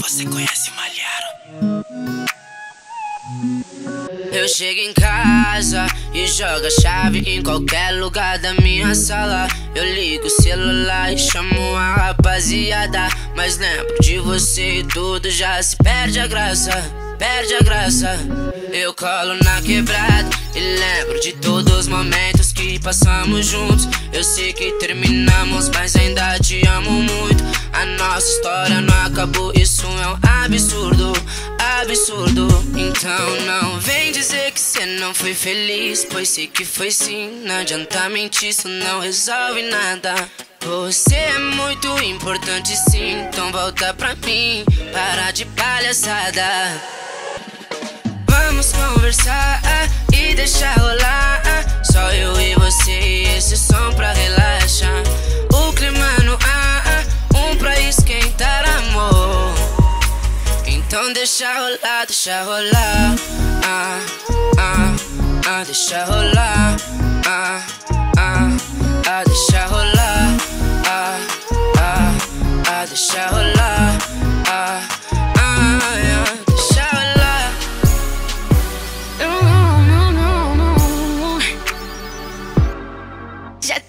Você conhece Malharo? Eu chego em casa e jogo a chave em qualquer lugar da minha sala. Eu ligo o celular e chamo a rapaziada. Mas lembro de você e tudo já se perde a graça, perde a graça. Eu colo na quebrada e lembro de todos os momentos que passamos juntos. Eu sei que terminamos, mas ainda te amo muito. A nossa história não acabou, isso é um absurdo, absurdo. Então não vem dizer que cê não foi feliz, pois sei que foi sim. Não adianta mentir, isso não resolve nada. Você é muito importante sim, então volta pra mim, para de palhaçada. Vamos conversar deixar rolar. Só eu e você e esse som pra relaxar. O clima no ar, um pra esquentar amor. Então deixa rolar, deixa rolar. Ah, ah, ah, deixa rolar. Ah, ah, ah, deixa rolar. Ah, ah, ah, deixa rolar.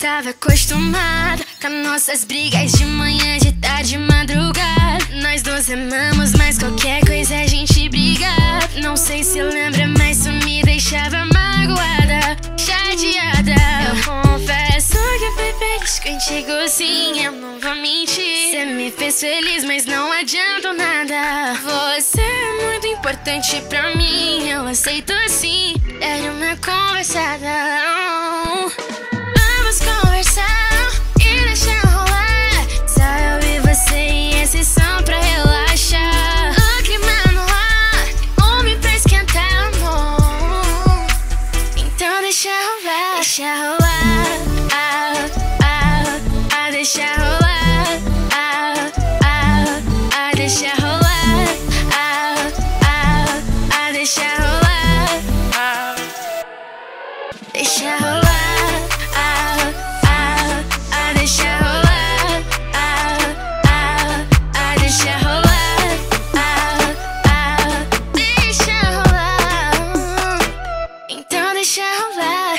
Já tava acostumada com nossas brigas de manhã, de tarde, de madrugada. Nós dois amamos, mas qualquer coisa a gente briga. Não sei se lembra, mas isso me deixava magoada, chateada. Eu confesso que fui feliz contigo, sim, eu não vou mentir. Você me fez feliz, mas não adianta nada. Você é muito importante pra mim, eu aceito assim. Era uma conversada. deixa rolar, ah, ah, ah, deixa rolar, ah, ah, ah, deixa rolar, ah, ah, deixa rolar. Então deixa rolar.